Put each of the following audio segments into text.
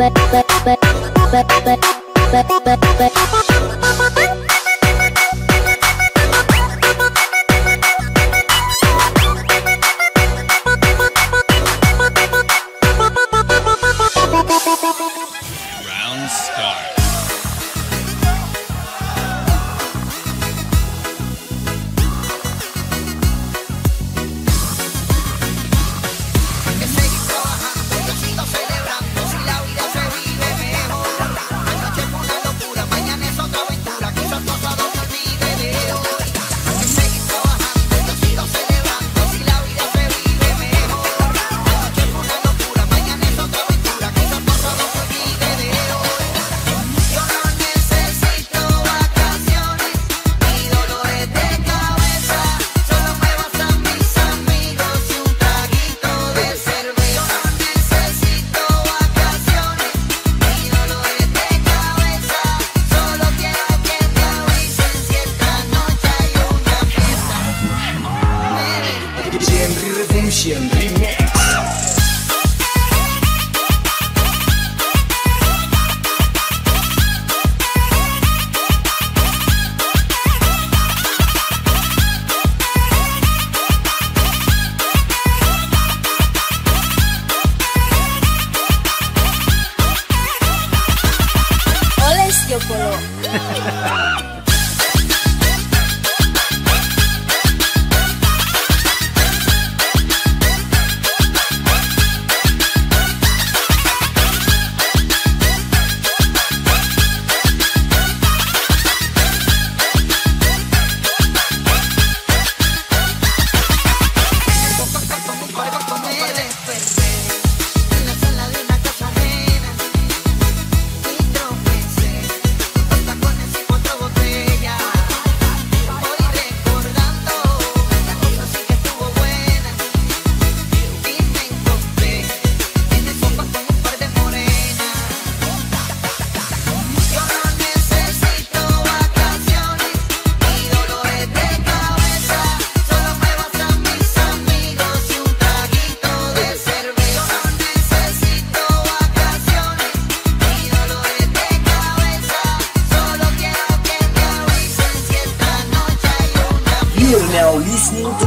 Round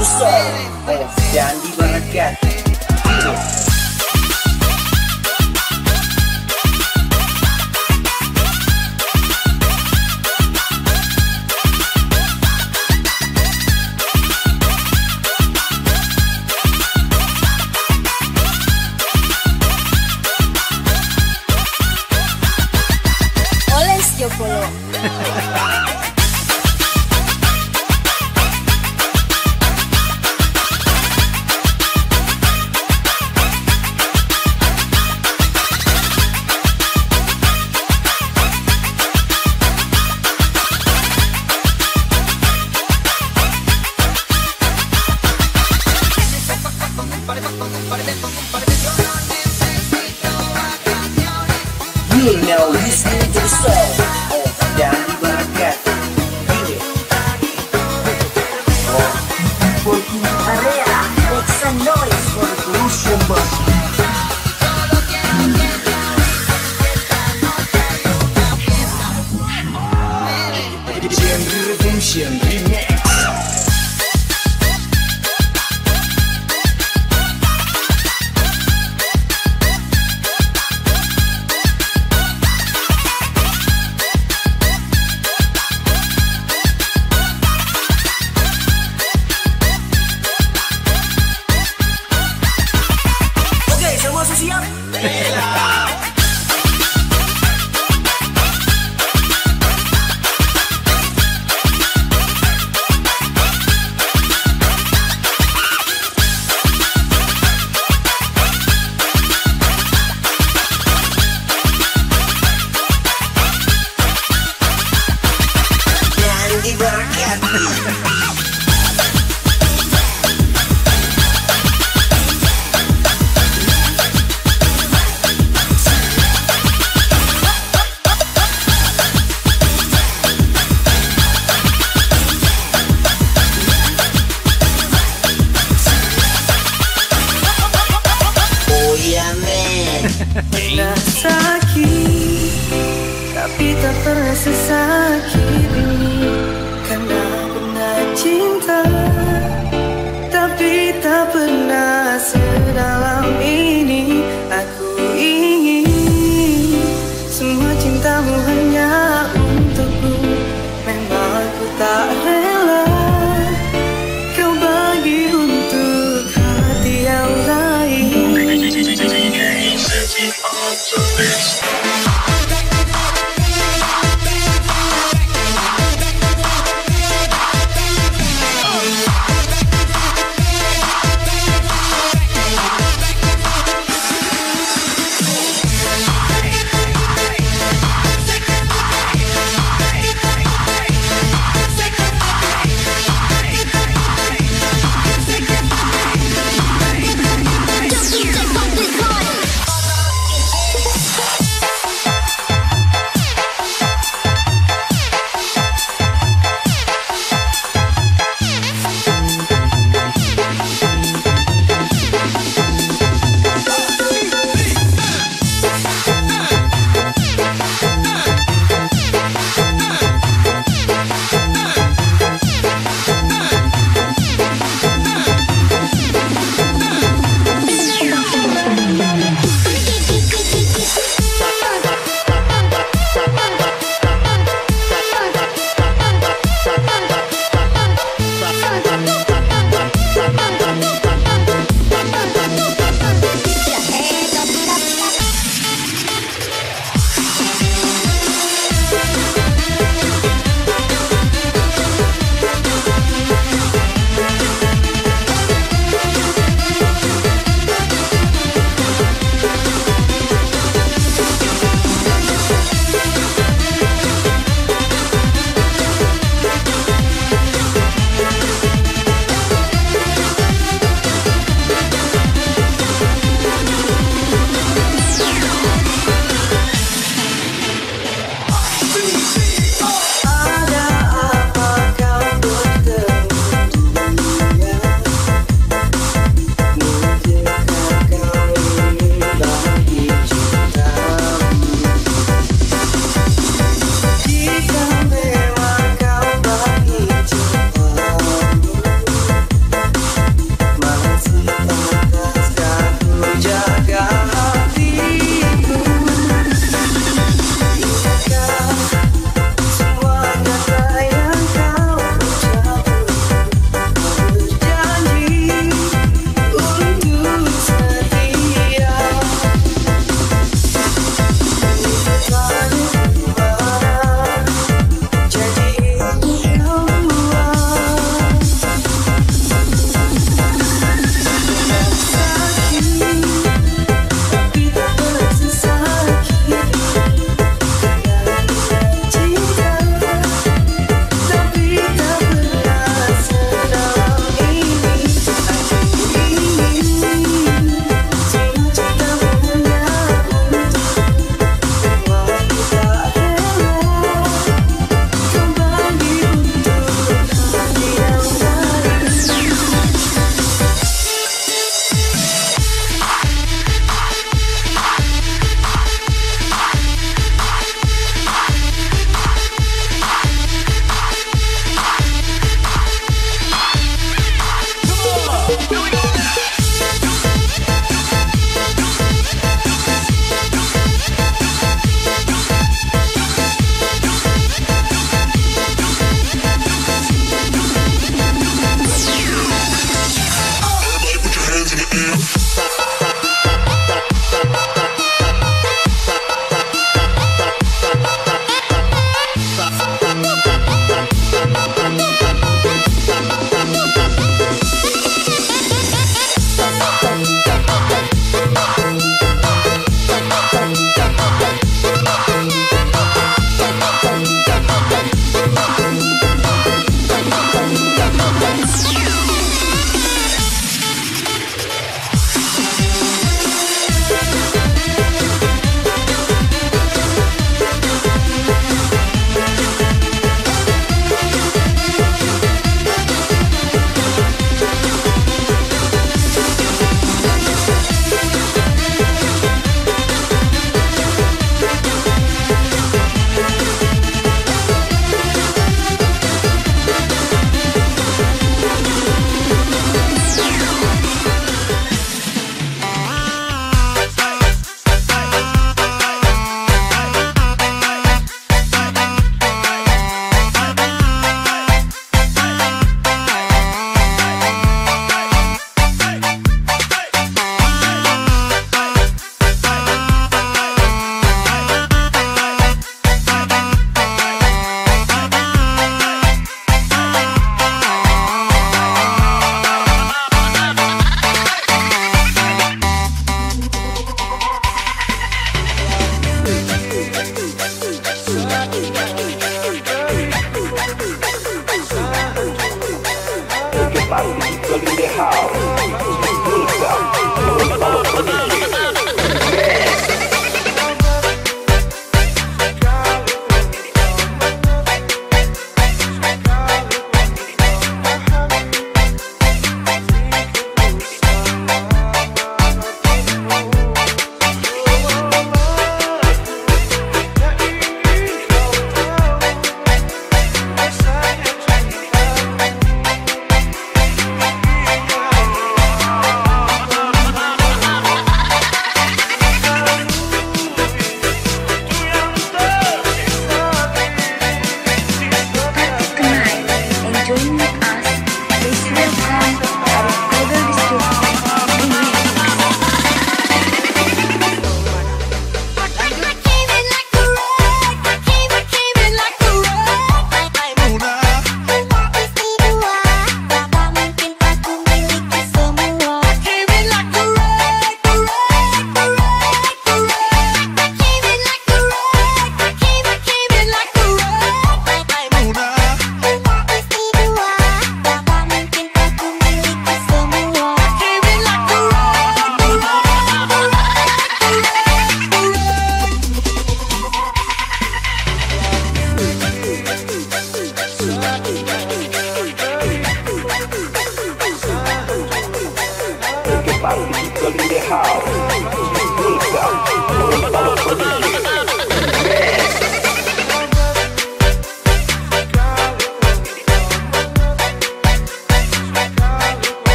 gusto. Oh, yan, di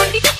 Thank you.